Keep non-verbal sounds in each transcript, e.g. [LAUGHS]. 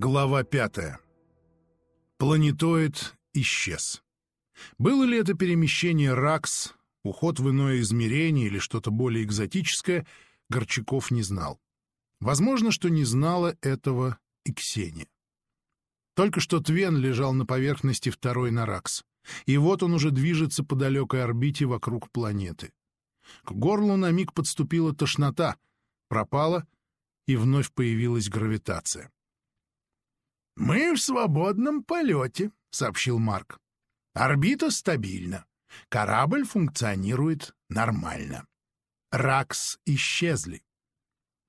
Глава пятая. Планетоид исчез. Было ли это перемещение РАКС, уход в иное измерение или что-то более экзотическое, Горчаков не знал. Возможно, что не знала этого и Ксения. Только что Твен лежал на поверхности второй Наракс, и вот он уже движется по далекой орбите вокруг планеты. К горлу на миг подступила тошнота, пропала, и вновь появилась гравитация. «Мы в свободном полете», — сообщил Марк. «Орбита стабильна. Корабль функционирует нормально. Ракс исчезли».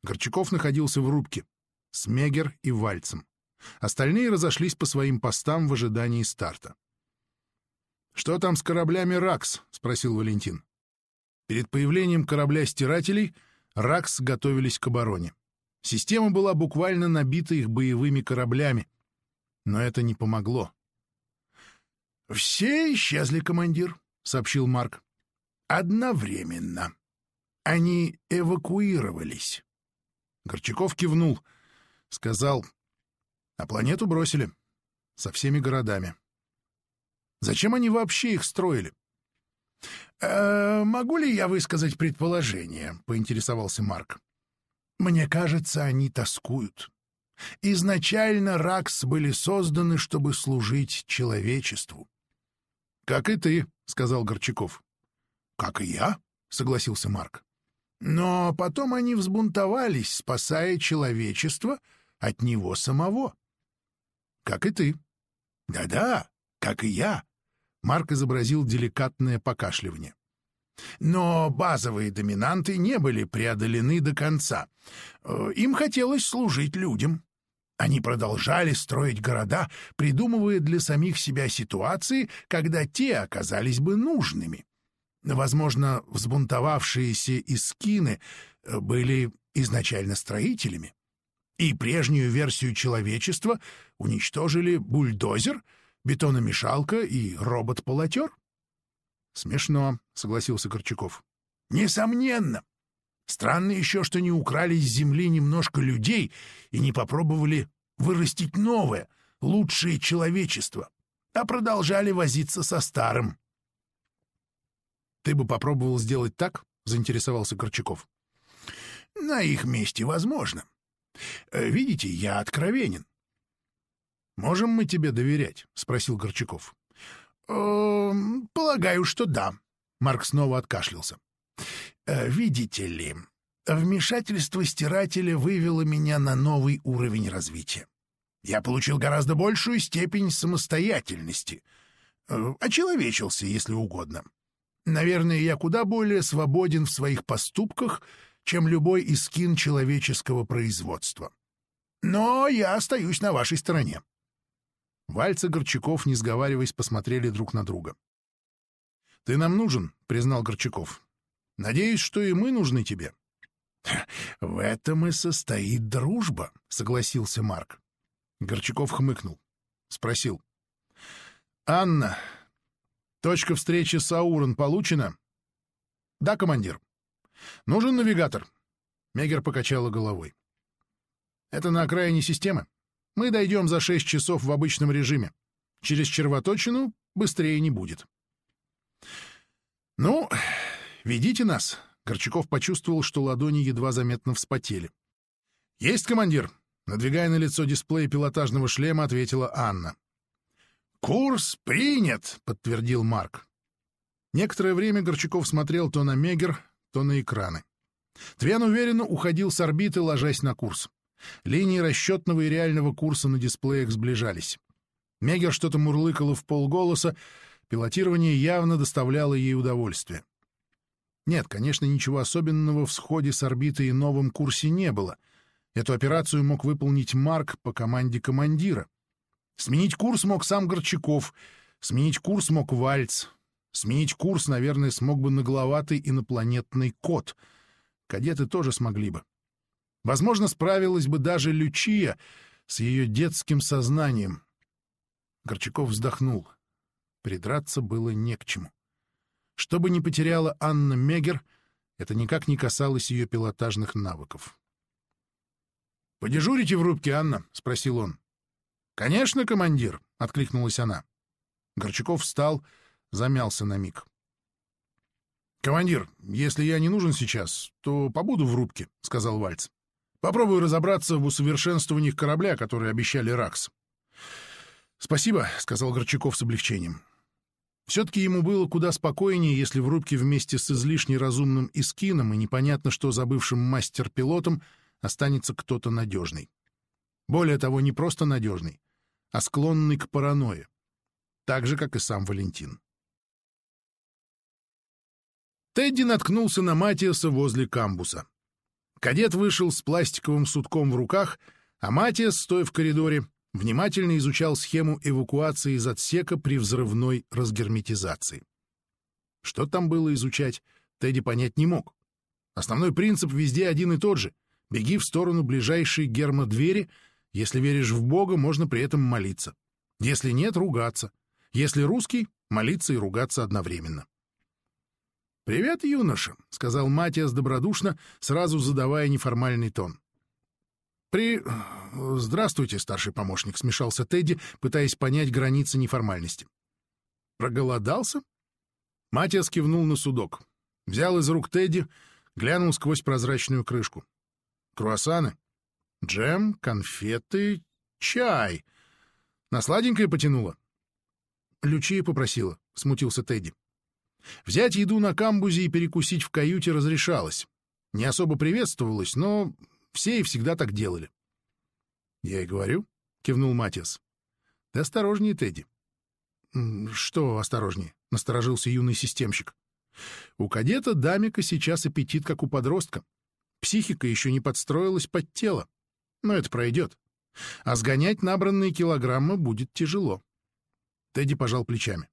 Горчаков находился в рубке с Мегер и Вальцем. Остальные разошлись по своим постам в ожидании старта. «Что там с кораблями «Ракс»?» — спросил Валентин. Перед появлением корабля-стирателей «Ракс» готовились к обороне. Система была буквально набита их боевыми кораблями — но это не помогло. «Все исчезли, командир», — сообщил Марк. «Одновременно. Они эвакуировались». Горчаков кивнул, сказал, «А планету бросили. Со всеми городами. Зачем они вообще их строили?» «Э, «Могу ли я высказать предположение?» — поинтересовался Марк. «Мне кажется, они тоскуют. Изначально РАКС были созданы, чтобы служить человечеству. — Как и ты, — сказал Горчаков. — Как и я, — согласился Марк. Но потом они взбунтовались, спасая человечество от него самого. — Как и ты. Да — Да-да, как и я. Марк изобразил деликатное покашливание. Но базовые доминанты не были преодолены до конца. Э, им хотелось служить людям. Они продолжали строить города, придумывая для самих себя ситуации, когда те оказались бы нужными. Возможно, взбунтовавшиеся искины э, были изначально строителями. И прежнюю версию человечества уничтожили бульдозер, бетономешалка и робот-полотер. — Смешно, — согласился Корчаков. — Несомненно. Странно еще, что не украли с земли немножко людей и не попробовали вырастить новое, лучшее человечество, а продолжали возиться со старым. — Ты бы попробовал сделать так? — заинтересовался Корчаков. — На их месте возможно. Видите, я откровенен. — Можем мы тебе доверять? — спросил Горчаков. «Э, — Полагаю, что да. Марк снова откашлялся. Э, видите ли, вмешательство стирателя вывело меня на новый уровень развития. Я получил гораздо большую степень самостоятельности. Э, очеловечился, если угодно. Наверное, я куда более свободен в своих поступках, чем любой искин человеческого производства. Но я остаюсь на вашей стороне. Вальц и Горчаков, не сговариваясь, посмотрели друг на друга. — Ты нам нужен, — признал Горчаков. Надеюсь, что и мы нужны тебе. — В этом и состоит дружба, — согласился Марк. Горчаков хмыкнул. Спросил. — Анна, точка встречи с Аурон получена? — Да, командир. — Нужен навигатор. Мегер покачала головой. — Это на окраине системы. Мы дойдем за шесть часов в обычном режиме. Через червоточину быстрее не будет. — Ну, Ведите нас!» Горчаков почувствовал, что ладони едва заметно вспотели. «Есть, командир!» Надвигая на лицо дисплей пилотажного шлема, ответила Анна. «Курс принят!» — подтвердил Марк. Некоторое время Горчаков смотрел то на Мегер, то на экраны. Твен уверенно уходил с орбиты, ложась на курс. Линии расчетного и реального курса на дисплеях сближались. Мегер что-то мурлыкала в полголоса, пилотирование явно доставляло ей удовольствие. Нет, конечно, ничего особенного в сходе с орбиты и новом курсе не было. Эту операцию мог выполнить Марк по команде командира. Сменить курс мог сам Горчаков, сменить курс мог Вальц, сменить курс, наверное, смог бы нагловатый инопланетный кот. Кадеты тоже смогли бы. Возможно, справилась бы даже Лючия с ее детским сознанием. Горчаков вздохнул. Придраться было не к чему. Что бы ни потеряла Анна Мегер, это никак не касалось ее пилотажных навыков. «Подежурите в рубке, Анна?» — спросил он. «Конечно, командир!» — откликнулась она. Горчаков встал, замялся на миг. «Командир, если я не нужен сейчас, то побуду в рубке», — сказал Вальц. «Попробую разобраться в усовершенствованиях корабля, которые обещали РАКС». «Спасибо», — сказал Горчаков с облегчением. Все-таки ему было куда спокойнее, если в рубке вместе с излишне разумным Искином и непонятно что забывшим мастер-пилотом останется кто-то надежный. Более того, не просто надежный, а склонный к паранойе. Так же, как и сам Валентин. Тедди наткнулся на Матиаса возле камбуса. Кадет вышел с пластиковым сутком в руках, а Матиас, стоя в коридоре, внимательно изучал схему эвакуации из отсека при взрывной разгерметизации. Что там было изучать, Тедди понять не мог. Основной принцип везде один и тот же — беги в сторону ближайшей гермодвери, если веришь в Бога, можно при этом молиться. Если нет — ругаться. Если русский — молиться и ругаться одновременно. «Привет, юноша», — сказал Матиас добродушно, сразу задавая неформальный тон. «При... Здравствуйте, старший помощник», — смешался Тедди, пытаясь понять границы неформальности. «Проголодался?» Матиас кивнул на судок. Взял из рук Тедди, глянул сквозь прозрачную крышку. «Круассаны? Джем, конфеты, чай. На сладенькое потянуло?» «Лючия попросила», — смутился Тедди. Взять еду на камбузе и перекусить в каюте разрешалось. Не особо приветствовалось, но все и всегда так делали. — Я и говорю, — кивнул Матиас. — Ты осторожнее, Тедди. — Что осторожнее? — насторожился юный системщик. — У кадета Дамика сейчас аппетит, как у подростка. Психика еще не подстроилась под тело. Но это пройдет. А сгонять набранные килограммы будет тяжело. Тедди пожал плечами.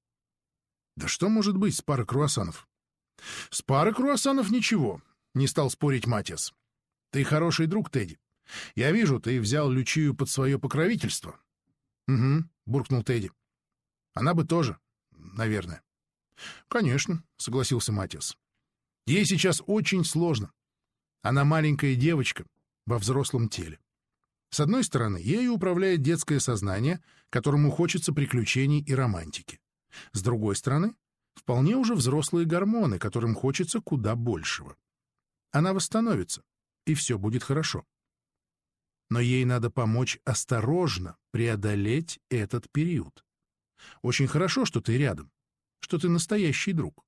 Да что может быть с парой круассанов? С парой круассанов ничего, не стал спорить Матиас. Ты хороший друг, Тедди. Я вижу, ты взял Лючию под свое покровительство. Угу, буркнул Тедди. Она бы тоже, наверное. Конечно, согласился Матиас. Ей сейчас очень сложно. Она маленькая девочка во взрослом теле. С одной стороны, ею управляет детское сознание, которому хочется приключений и романтики. С другой стороны, вполне уже взрослые гормоны, которым хочется куда большего. Она восстановится, и все будет хорошо. Но ей надо помочь осторожно преодолеть этот период. Очень хорошо, что ты рядом, что ты настоящий друг.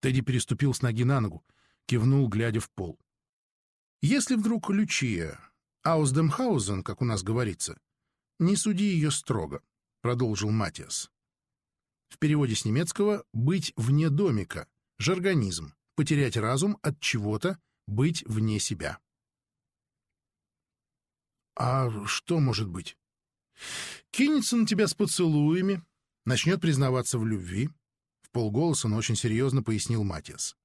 Тедди переступил с ноги на ногу, кивнул, глядя в пол. Если вдруг Лючия, Аусдемхаузен, как у нас говорится, не суди ее строго, — продолжил Матиас. В переводе с немецкого «быть вне домика», жаргонизм, потерять разум от чего-то, быть вне себя. А что может быть? Кинется на тебя с поцелуями, начнет признаваться в любви. В полголоса, но очень серьезно пояснил Матиас.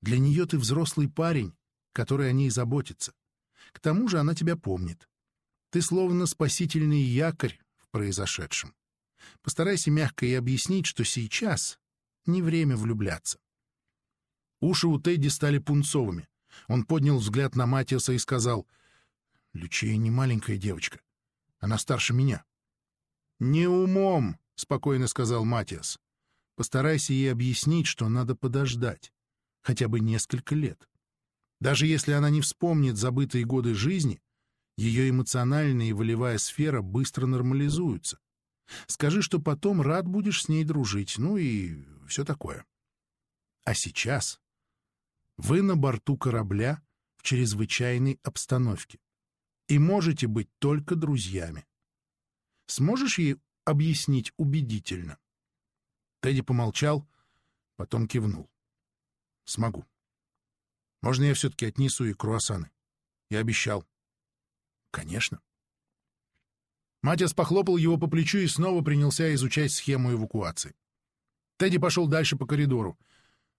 Для нее ты взрослый парень, который о ней заботится. К тому же она тебя помнит. Ты словно спасительный якорь в произошедшем. Постарайся мягко ей объяснить, что сейчас не время влюбляться. Уши у Тедди стали пунцовыми. Он поднял взгляд на Матиаса и сказал, «Лючия не маленькая девочка. Она старше меня». «Не умом», — спокойно сказал Матиас. «Постарайся ей объяснить, что надо подождать. Хотя бы несколько лет. Даже если она не вспомнит забытые годы жизни, ее эмоциональная и волевая сфера быстро нормализуются. Скажи, что потом рад будешь с ней дружить, ну и все такое. А сейчас вы на борту корабля в чрезвычайной обстановке и можете быть только друзьями. Сможешь ей объяснить убедительно? Тедди помолчал, потом кивнул. Смогу. Можно я все-таки отнесу ей круассаны? Я обещал. Конечно. Матиас похлопал его по плечу и снова принялся изучать схему эвакуации. Тедди пошел дальше по коридору.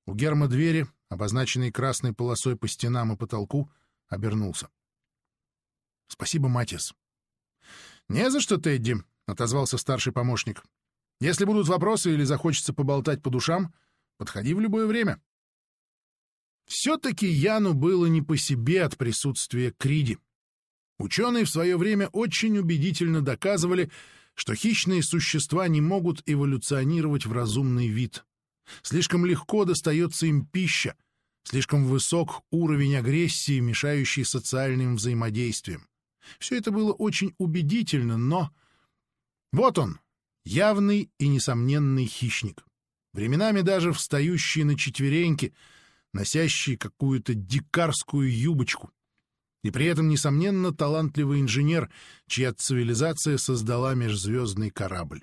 У Герма двери, обозначенной красной полосой по стенам и потолку, обернулся. — Спасибо, Матиас. — Не за что, Тедди, — отозвался старший помощник. — Если будут вопросы или захочется поболтать по душам, подходи в любое время. Все-таки Яну было не по себе от присутствия Криди. Ученые в свое время очень убедительно доказывали, что хищные существа не могут эволюционировать в разумный вид. Слишком легко достается им пища, слишком высок уровень агрессии, мешающий социальным взаимодействиям. Все это было очень убедительно, но... Вот он, явный и несомненный хищник. Временами даже встающий на четвереньки, носящий какую-то дикарскую юбочку и при этом, несомненно, талантливый инженер, чья цивилизация создала межзвездный корабль.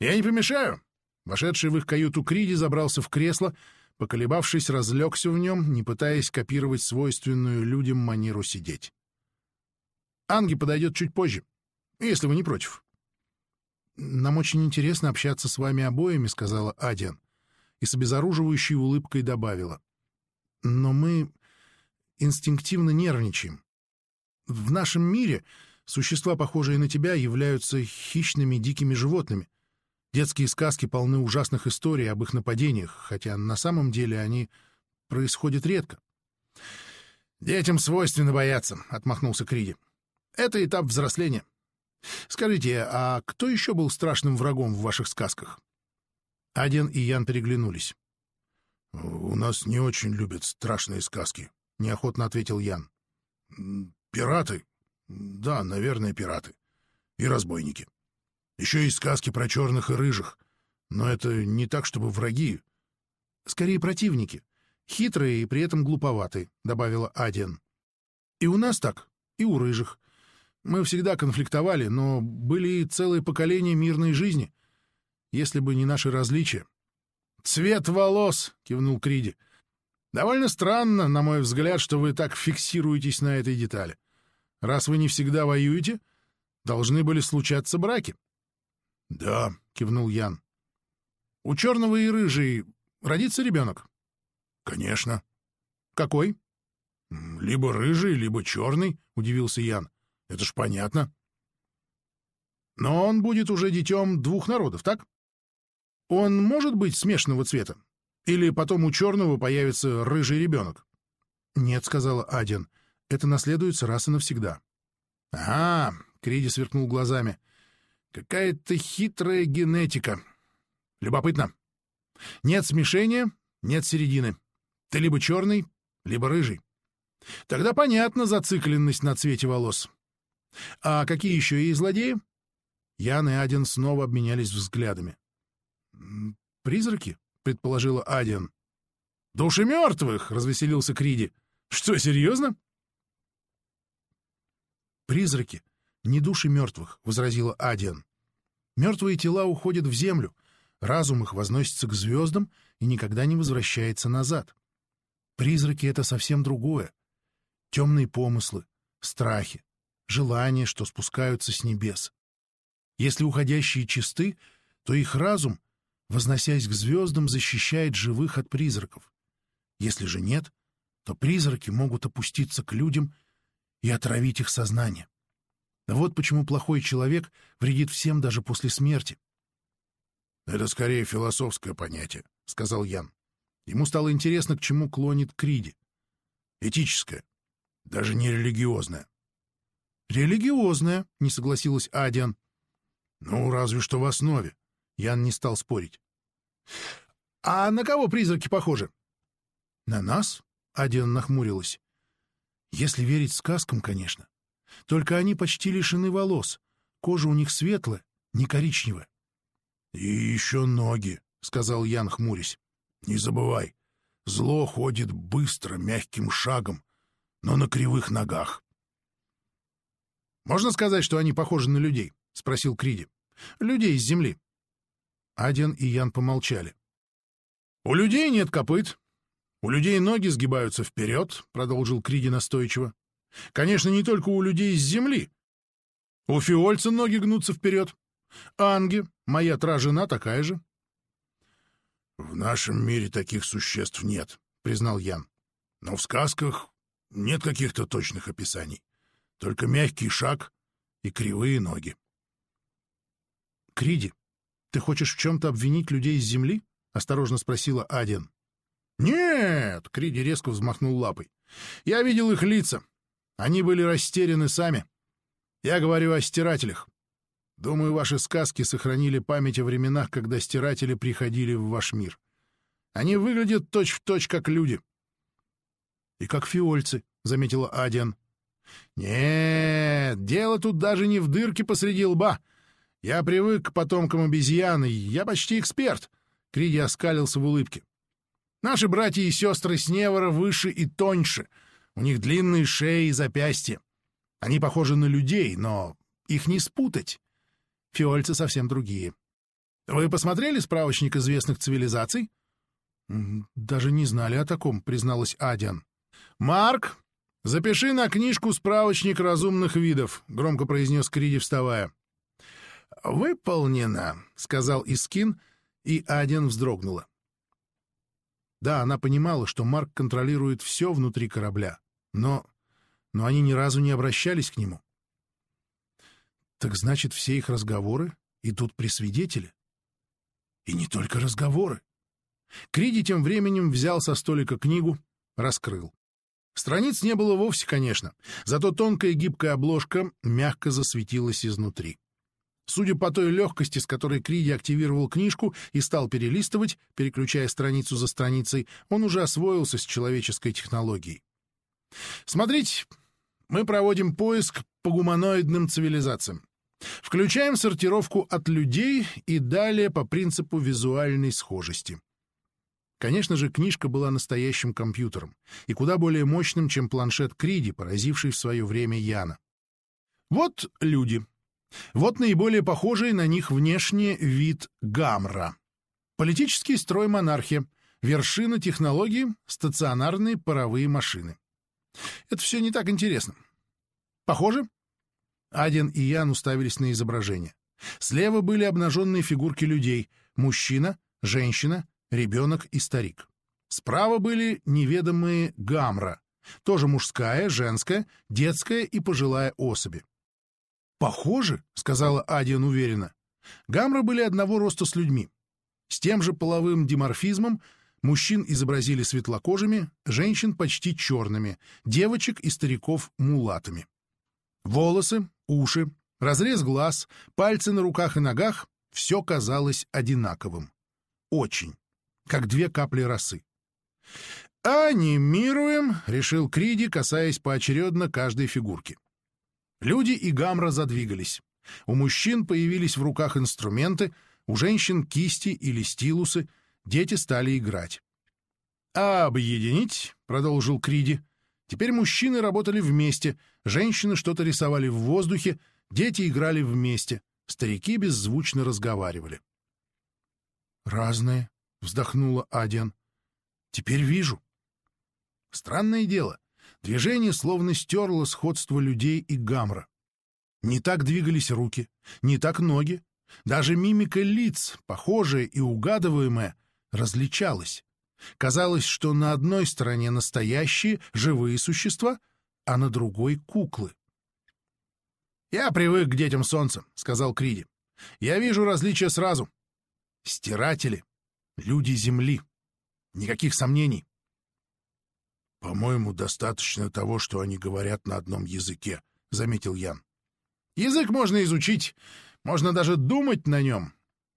«Я не помешаю!» Вошедший в их каюту Криди забрался в кресло, поколебавшись, разлегся в нем, не пытаясь копировать свойственную людям манеру сидеть. «Анги подойдет чуть позже, если вы не против». «Нам очень интересно общаться с вами обоими», — сказала Адиан, и с обезоруживающей улыбкой добавила. «Но мы инстинктивно нервничаем. В нашем мире существа, похожие на тебя, являются хищными дикими животными. Детские сказки полны ужасных историй об их нападениях, хотя на самом деле они происходят редко. «Детям свойственно бояться», — отмахнулся Криди. «Это этап взросления. Скажите, а кто еще был страшным врагом в ваших сказках?» Аден и Ян переглянулись. «У нас не очень любят страшные сказки», — неохотно ответил Ян. «Пираты? Да, наверное, пираты. И разбойники. Еще есть сказки про черных и рыжих. Но это не так, чтобы враги. Скорее, противники. Хитрые и при этом глуповатые», — добавила Адиан. «И у нас так, и у рыжих. Мы всегда конфликтовали, но были и целые поколения мирной жизни, если бы не наши различия». «Цвет волос!» — кивнул Криди. Довольно странно, на мой взгляд, что вы так фиксируетесь на этой детали. Раз вы не всегда воюете, должны были случаться браки. — Да, — кивнул Ян. — У черного и рыжий родится ребенок? — Конечно. — Какой? — Либо рыжий, либо черный, — удивился Ян. — Это ж понятно. — Но он будет уже детем двух народов, так? Он может быть смешанного цвета? Или потом у черного появится рыжий ребенок? — Нет, — сказала Адин, — это наследуется раз и навсегда. — Ага, — Криди сверкнул глазами, — какая-то хитрая генетика. Любопытно. Нет смешения, нет середины. Ты либо черный, либо рыжий. Тогда понятна зацикленность на цвете волос. А какие еще есть злодеи? Ян и Адин снова обменялись взглядами. — Призраки? — предположила Адиан. «Души мертвых!» — развеселился Криди. «Что, серьезно?» «Призраки, не души мертвых», — возразила Адиан. «Мертвые тела уходят в землю, разум их возносится к звездам и никогда не возвращается назад. Призраки — это совсем другое. Темные помыслы, страхи, желания, что спускаются с небес. Если уходящие чисты, то их разум — возносясь к звездам, защищает живых от призраков. Если же нет, то призраки могут опуститься к людям и отравить их сознание. Вот почему плохой человек вредит всем даже после смерти. — Это скорее философское понятие, — сказал Ян. Ему стало интересно, к чему клонит Криди. Этическое, даже не религиозное. — Религиозное, — не согласилась Адиан. — Ну, разве что в основе. Ян не стал спорить. — А на кого призраки похожи? — На нас? — Адиан нахмурилась. — Если верить сказкам, конечно. Только они почти лишены волос. Кожа у них светлая, не коричневая. — И еще ноги, — сказал Ян, хмурясь. — Не забывай, зло ходит быстро, мягким шагом, но на кривых ногах. — Можно сказать, что они похожи на людей? — спросил Криди. — Людей из земли. Аден и Ян помолчали. «У людей нет копыт. У людей ноги сгибаются вперед», — продолжил Криди настойчиво. «Конечно, не только у людей с земли. У фиольца ноги гнутся вперед. Анги, моя тра-жена, такая же». «В нашем мире таких существ нет», — признал Ян. «Но в сказках нет каких-то точных описаний. Только мягкий шаг и кривые ноги». «Криди, «Ты хочешь в чем-то обвинить людей с земли?» — осторожно спросила Аден. «Нет!» — Криди резко взмахнул лапой. «Я видел их лица. Они были растеряны сами. Я говорю о стирателях. Думаю, ваши сказки сохранили память о временах, когда стиратели приходили в ваш мир. Они выглядят точь-в-точь, точь, как люди. — И как фиольцы, — заметила Адиан. — Нет, дело тут даже не в дырке посреди лба. Я привык к потомкам обезьяны, я почти эксперт. Криди оскалился в улыбке. Наши братья и сестры Сневара выше и тоньше. У них длинные шеи и запястья. Они похожи на людей, но их не спутать. Фиольцы совсем другие. Вы посмотрели справочник известных цивилизаций? Даже не знали о таком, призналась Адиан. Марк, запиши на книжку справочник разумных видов, громко произнес Криди, вставая. Выполнено, сказал Искин, и Адиан вздрогнула. Да, она понимала, что Марк контролирует все внутри корабля, но... но они ни разу не обращались к нему. Так значит, все их разговоры идут при свидетеле? И не только разговоры. Криди тем временем взял со столика книгу, раскрыл. Страниц не было вовсе, конечно, зато тонкая гибкая обложка мягко засветилась изнутри. Судя по той легкости, с которой Криди активировал книжку и стал перелистывать, переключая страницу за страницей, он уже освоился с человеческой технологией. Смотрите, мы проводим поиск по гуманоидным цивилизациям. Включаем сортировку от людей и далее по принципу визуальной схожести. Конечно же, книжка была настоящим компьютером и куда более мощным, чем планшет Криди, поразивший в свое время Яна. Вот люди. Вот наиболее похожий на них внешне вид Гамра. Политический строй монархия, вершина технологии — стационарные паровые машины. Это все не так интересно. Похоже? Аден и Ян уставились на изображение. Слева были обнаженные фигурки людей — мужчина, женщина, ребенок и старик. Справа были неведомые гамра, тоже мужская, женская, детская и пожилая особи. «Похоже», — сказала Адиан уверенно. Гамры были одного роста с людьми. С тем же половым диморфизмом мужчин изобразили светлокожими, женщин почти черными, девочек и стариков — мулатами. Волосы, уши, разрез глаз, пальцы на руках и ногах — все казалось одинаковым. Очень. Как две капли росы. «Анимируем», — решил Криди, касаясь поочередно каждой фигурки. Люди и гамра задвигались. У мужчин появились в руках инструменты, у женщин кисти или стилусы, дети стали играть. «А объединить», — продолжил Криди, — «теперь мужчины работали вместе, женщины что-то рисовали в воздухе, дети играли вместе, старики беззвучно разговаривали». «Разные», — вздохнула Адиан. «Теперь вижу». Странное дело, Движение словно стерло сходство людей и гамра. Не так двигались руки, не так ноги. Даже мимика лиц, похожая и угадываемая, различалась. Казалось, что на одной стороне настоящие живые существа, а на другой — куклы. «Я привык к детям солнца», — сказал Криди. «Я вижу различия сразу. Стиратели, люди Земли. Никаких сомнений. «По-моему, достаточно того, что они говорят на одном языке», — заметил Ян. «Язык можно изучить, можно даже думать на нем.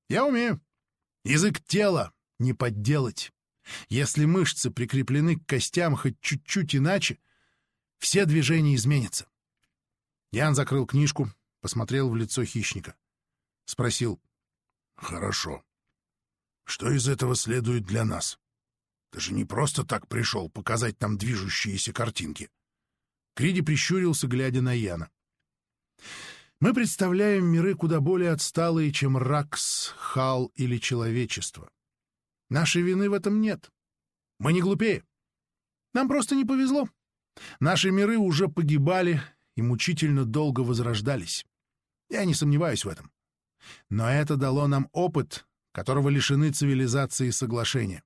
Я умею. Язык тела не подделать. Если мышцы прикреплены к костям хоть чуть-чуть иначе, все движения изменятся». Ян закрыл книжку, посмотрел в лицо хищника. Спросил. «Хорошо. Что из этого следует для нас?» Ты же не просто так пришел показать нам движущиеся картинки. Криди прищурился, глядя на Яна. Мы представляем миры куда более отсталые, чем Ракс, Хал или человечество. Нашей вины в этом нет. Мы не глупее. Нам просто не повезло. Наши миры уже погибали и мучительно долго возрождались. Я не сомневаюсь в этом. Но это дало нам опыт, которого лишены цивилизации соглашения.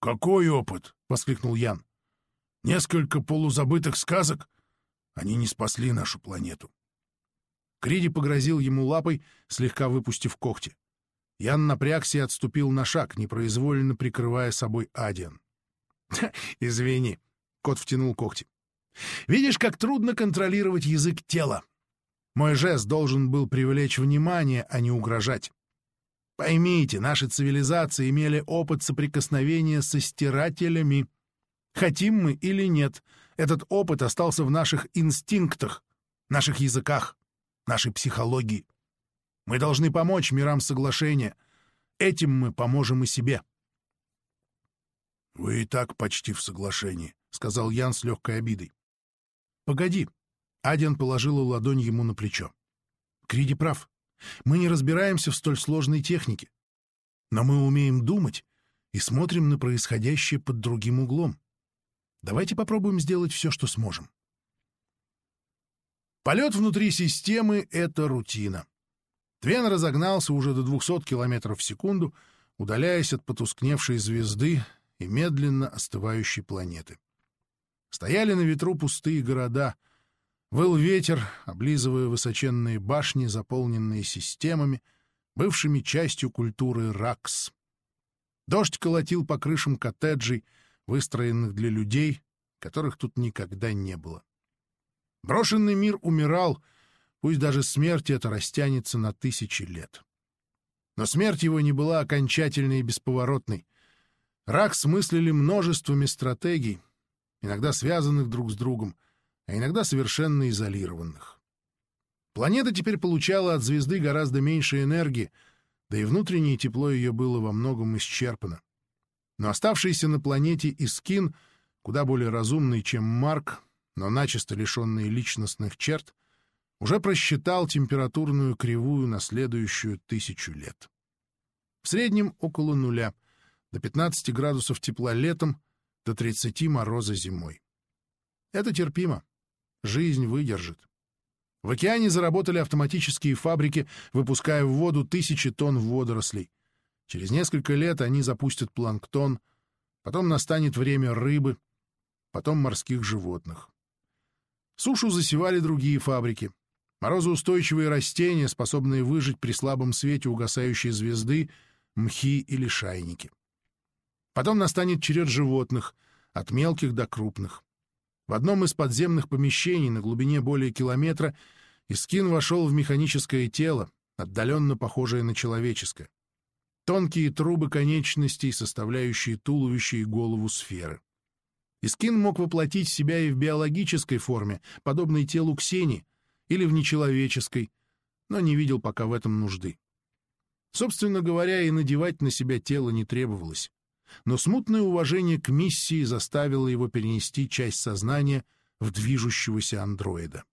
«Какой опыт?» — воскликнул Ян. «Несколько полузабытых сказок? Они не спасли нашу планету». Криди погрозил ему лапой, слегка выпустив когти. Ян напрягся и отступил на шаг, непроизвольно прикрывая собой Адиан. «Извини», — кот втянул когти. Видишь, как трудно контролировать язык тела. Мой жест должен был привлечь внимание, а не угрожать. Поймите, наши цивилизации имели опыт соприкосновения со стирателями. Хотим мы или нет, этот опыт остался в наших инстинктах, наших языках, нашей психологии. Мы должны помочь мирам соглашения. Этим мы поможем и себе. — Вы и так почти в соглашении, — сказал Ян с легкой обидой. — Погоди. Адиан положила ладонь ему на плечо. — Криди прав. Мы не разбираемся в столь сложной технике. Но мы умеем думать и смотрим на происходящее под другим углом. Давайте попробуем сделать все, что сможем. Полет внутри системы — это рутина. Твен разогнался уже до 200 км в секунду, удаляясь от потускневшей звезды и медленно остывающей планеты. Стояли на ветру пустые города — Выл ветер, облизывая высоченные башни, заполненные системами, бывшими частью культуры Ракс. Дождь колотил по крышам коттеджей, выстроенных для людей, которых тут никогда не было. Брошенный мир умирал, пусть даже смерть эта растянется на тысячи лет. Но смерть его не была окончательной и бесповоротной. Ракс мыслили множествами стратегий, иногда связанных друг с другом — а иногда совершенно изолированных. Планета теперь получала от звезды гораздо меньше энергии, да и внутреннее тепло ее было во многом исчерпано. Но оставшийся на планете Искин, куда более разумный, чем Марк, но начисто лишенный личностных черт, уже просчитал температурную кривую на следующую тысячу лет. В среднем около нуля, до 15 градусов тепла летом, до 30 мороза зимой. Это терпимо. Жизнь выдержит. В океане заработали автоматические фабрики, выпуская в воду тысячи тонн водорослей. Через несколько лет они запустят планктон, потом настанет время рыбы, потом морских животных. Сушу засевали другие фабрики. Морозоустойчивые растения, способные выжить при слабом свете угасающей звезды, мхи или шайники. Потом настанет черед животных, от мелких до крупных. В одном из подземных помещений на глубине более километра Искин вошел в механическое тело, отдаленно похожее на человеческое. Тонкие трубы конечностей, составляющие туловище и голову сферы. Искин мог воплотить себя и в биологической форме, подобной телу Ксении, или в нечеловеческой, но не видел пока в этом нужды. Собственно говоря, и надевать на себя тело не требовалось но смутное уважение к миссии заставило его перенести часть сознания в движущегося андроида.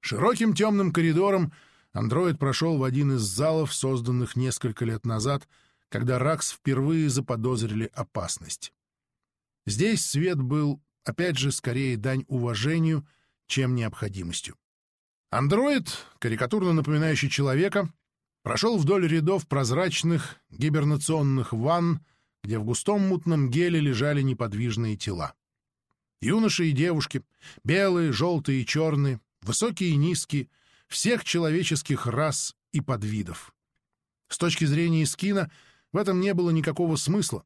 Широким темным коридором андроид прошел в один из залов, созданных несколько лет назад, когда Ракс впервые заподозрили опасность. Здесь свет был, опять же, скорее дань уважению, чем необходимостью. Андроид, карикатурно напоминающий человека, прошел вдоль рядов прозрачных гибернационных ванн, где в густом мутном геле лежали неподвижные тела. Юноши и девушки, белые, желтые и черные, высокие и низкие, всех человеческих рас и подвидов. С точки зрения Искина в этом не было никакого смысла.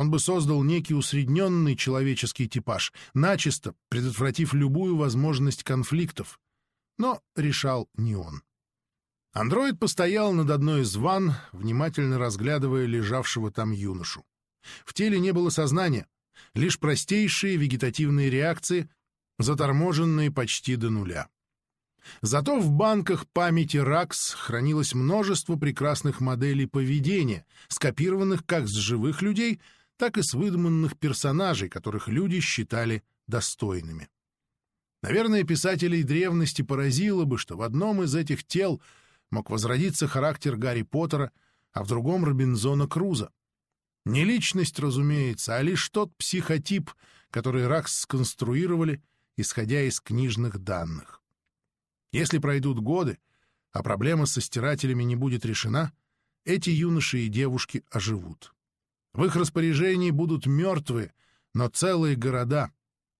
Он бы создал некий усредненный человеческий типаж, начисто предотвратив любую возможность конфликтов. Но решал не он. Андроид постоял над одной из ванн, внимательно разглядывая лежавшего там юношу. В теле не было сознания, лишь простейшие вегетативные реакции, заторможенные почти до нуля. Зато в банках памяти РАКС хранилось множество прекрасных моделей поведения, скопированных как с живых людей, так и с выдуманных персонажей, которых люди считали достойными. Наверное, писателей древности поразило бы, что в одном из этих тел — мог возродиться характер Гарри Поттера, а в другом — Робинзона Круза. Не личность, разумеется, а лишь тот психотип, который Ракс сконструировали, исходя из книжных данных. Если пройдут годы, а проблема со стирателями не будет решена, эти юноши и девушки оживут. В их распоряжении будут мертвые, но целые города,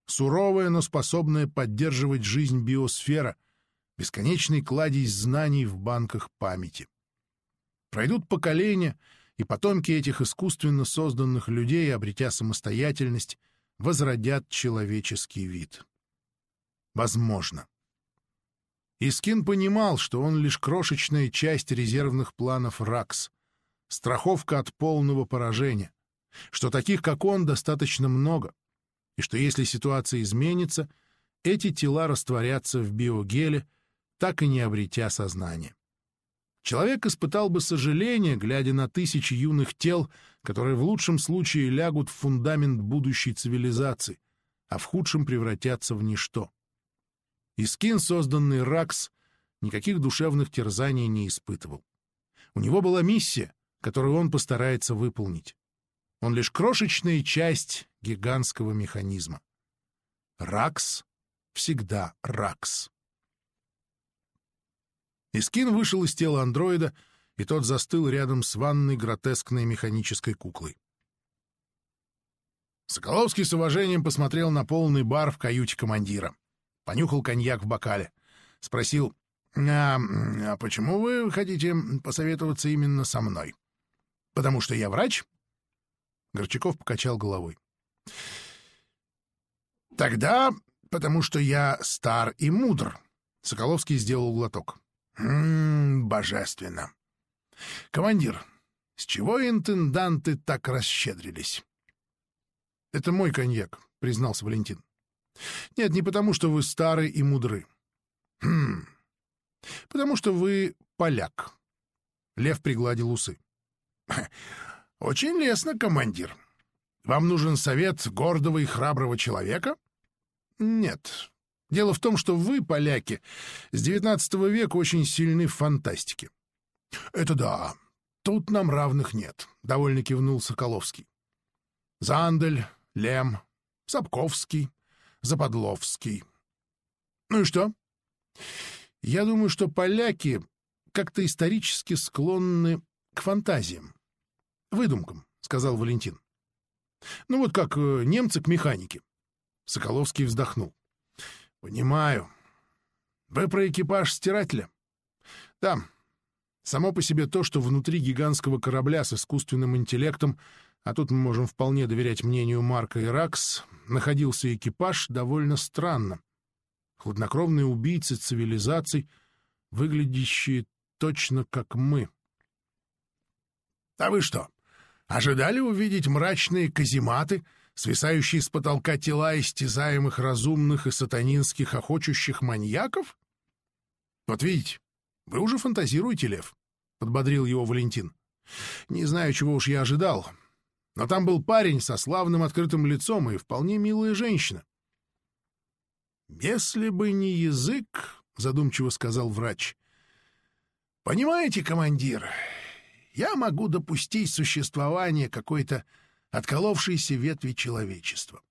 суровая, но способная поддерживать жизнь биосфера — бесконечный кладезь знаний в банках памяти. Пройдут поколения, и потомки этих искусственно созданных людей, обретя самостоятельность, возродят человеческий вид. Возможно. Искин понимал, что он лишь крошечная часть резервных планов РАКС, страховка от полного поражения, что таких, как он, достаточно много, и что если ситуация изменится, эти тела растворятся в биогеле, так и не обретя сознание. Человек испытал бы сожаление, глядя на тысячи юных тел, которые в лучшем случае лягут в фундамент будущей цивилизации, а в худшем превратятся в ничто. Искин, созданный Ракс, никаких душевных терзаний не испытывал. У него была миссия, которую он постарается выполнить. Он лишь крошечная часть гигантского механизма. Ракс всегда Ракс. Искин вышел из тела андроида, и тот застыл рядом с ванной гротескной механической куклой. Соколовский с уважением посмотрел на полный бар в каюте командира. Понюхал коньяк в бокале. Спросил, «А, а почему вы хотите посоветоваться именно со мной? Потому что я врач?» Горчаков покачал головой. «Тогда потому что я стар и мудр», — Соколовский сделал глоток. «Ммм, божественно. Командир, с чего интенданты так расщедрились?» «Это мой коньяк», — признался Валентин. «Нет, не потому, что вы старый и мудры. Хм. Потому что вы поляк». Лев пригладил усы. «Очень лестно, командир. Вам нужен совет гордого и храброго человека?» «Нет. Дело в том, что вы, поляки, с XIX века очень сильны в фантастике». «Это да. Тут нам равных нет», — довольно кивнул Соколовский. «Зандель, Лем, Сапковский, Западловский. Ну и что? Я думаю, что поляки как-то исторически склонны к фантазиям. Выдумкам, — сказал Валентин. Ну вот как э, немцы к механике. Соколовский вздохнул. Понимаю. Вы про экипаж стирателя? Да. Само по себе то, что внутри гигантского корабля с искусственным интеллектом, а тут мы можем вполне доверять мнению Марка и Ракс, находился экипаж, довольно странно. Хладнокровные убийцы цивилизаций, выглядящие точно как мы. — А вы что, Ожидали увидеть мрачные казематы, свисающие с потолка тела истязаемых разумных и сатанинских охочущих маньяков? Вот видите, вы уже фантазируете, Лев, — подбодрил его Валентин. Не знаю, чего уж я ожидал, но там был парень со славным открытым лицом и вполне милая женщина. «Если бы не язык», — задумчиво сказал врач. «Понимаете, командир, я могу допустить существование какой-то отколовшейся ветви человечества.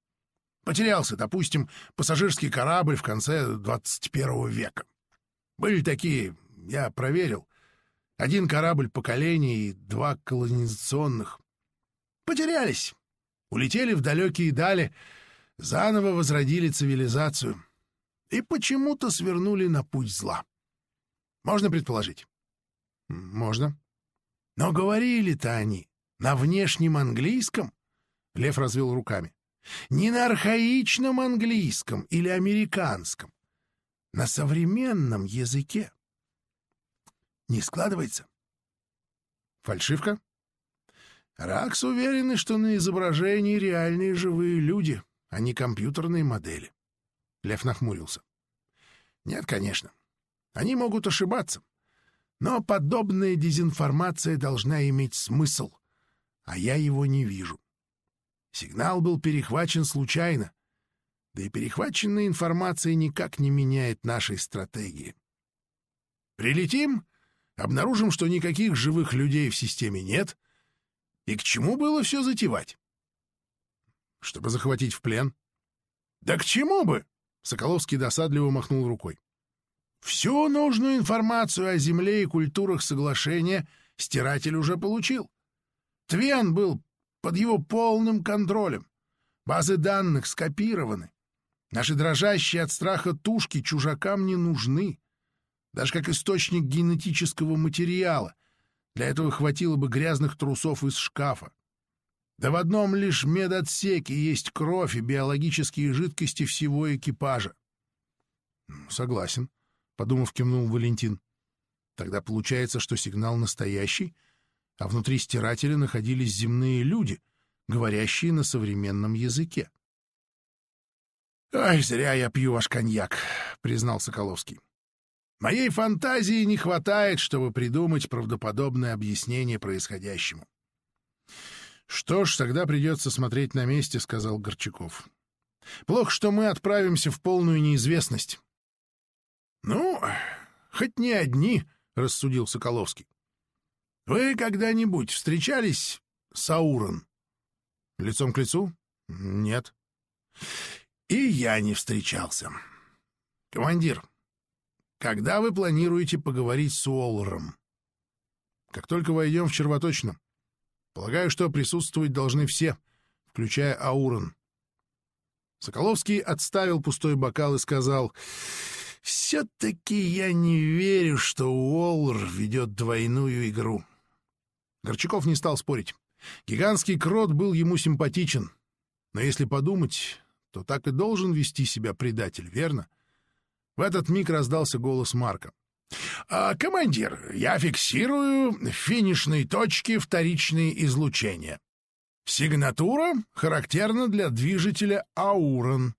Потерялся, допустим, пассажирский корабль в конце 21 века. Были такие, я проверил, один корабль поколения и два колонизационных. Потерялись, улетели в далекие дали, заново возродили цивилизацию и почему-то свернули на путь зла. Можно предположить? Можно. Но говорили-то они на внешнем английском. Лев развел руками. Не на архаичном английском или американском. На современном языке. Не складывается? Фальшивка? Ракс уверены, что на изображении реальные живые люди, а не компьютерные модели. Лев нахмурился. Нет, конечно. Они могут ошибаться. Но подобная дезинформация должна иметь смысл, а я его не вижу. Сигнал был перехвачен случайно, да и перехваченная информация никак не меняет нашей стратегии. Прилетим, обнаружим, что никаких живых людей в системе нет, и к чему было все затевать? Чтобы захватить в плен? Да к чему бы? Соколовский досадливо махнул рукой. Всю нужную информацию о Земле и культурах соглашения стиратель уже получил. Твен был под его полным контролем. Базы данных скопированы. Наши дрожащие от страха тушки чужакам не нужны. Даже как источник генетического материала. Для этого хватило бы грязных трусов из шкафа. Да в одном лишь медотсеке есть кровь и биологические жидкости всего экипажа. — Согласен, — подумав, кивнул Валентин. — Тогда получается, что сигнал настоящий, а внутри стирателя находились земные люди, говорящие на современном языке. — Ай, зря я пью ваш коньяк, — признал Соколовский. Моей фантазии не хватает, чтобы придумать правдоподобное объяснение происходящему. — Что ж, тогда придется смотреть на месте, — сказал Горчаков. — Плохо, что мы отправимся в полную неизвестность. — Ну, хоть не одни, — рассудил Соколовский. — Вы когда-нибудь встречались с Аурон? — Лицом к лицу? — Нет. — И я не встречался. — Командир, когда вы планируете поговорить с Уоллером? — Как только войдем в червоточину. Полагаю, что присутствовать должны все, включая Аурон. Соколовский отставил пустой бокал и сказал... Все-таки я не верю, что Уоллер ведет двойную игру. Горчаков не стал спорить. Гигантский крот был ему симпатичен. Но если подумать, то так и должен вести себя предатель, верно? В этот миг раздался голос Марка. «А, «Командир, я фиксирую финишные точки вторичные излучения. Сигнатура характерна для движителя Аурон. —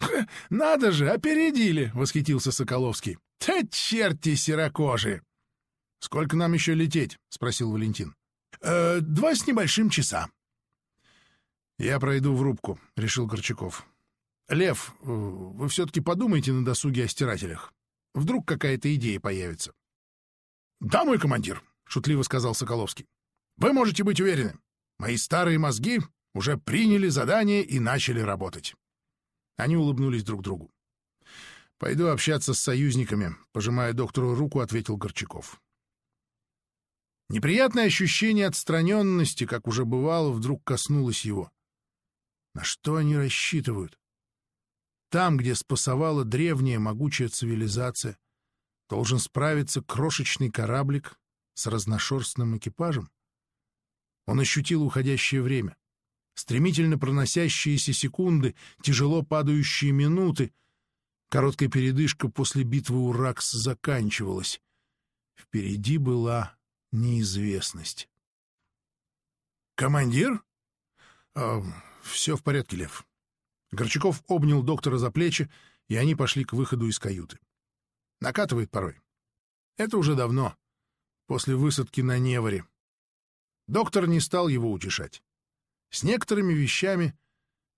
[LAUGHS] Надо же, опередили! — восхитился Соколовский. — Та черти серокожие! — Сколько нам еще лететь? — спросил Валентин. «Э, — Два с небольшим часа. — Я пройду в рубку, — решил Горчаков. — Лев, э, вы все-таки подумайте на досуге о стирателях. Вдруг какая-то идея появится. — Да, мой командир, — шутливо сказал Соколовский. — Вы можете быть уверены, мои старые мозги уже приняли задание и начали работать. Они улыбнулись друг другу. «Пойду общаться с союзниками», — пожимая доктору руку, ответил Горчаков. Неприятное ощущение отстраненности, как уже бывало, вдруг коснулось его. На что они рассчитывают? Там, где спасовала древняя могучая цивилизация, должен справиться крошечный кораблик с разношерстным экипажем? Он ощутил уходящее время стремительно проносящиеся секунды, тяжело падающие минуты. Короткая передышка после битвы у Ракс заканчивалась. Впереди была неизвестность. «Командир?» а, «Все в порядке, Лев». Горчаков обнял доктора за плечи, и они пошли к выходу из каюты. Накатывает порой. Это уже давно, после высадки на Неваре. Доктор не стал его утешать. С некоторыми вещами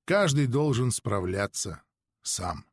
каждый должен справляться сам.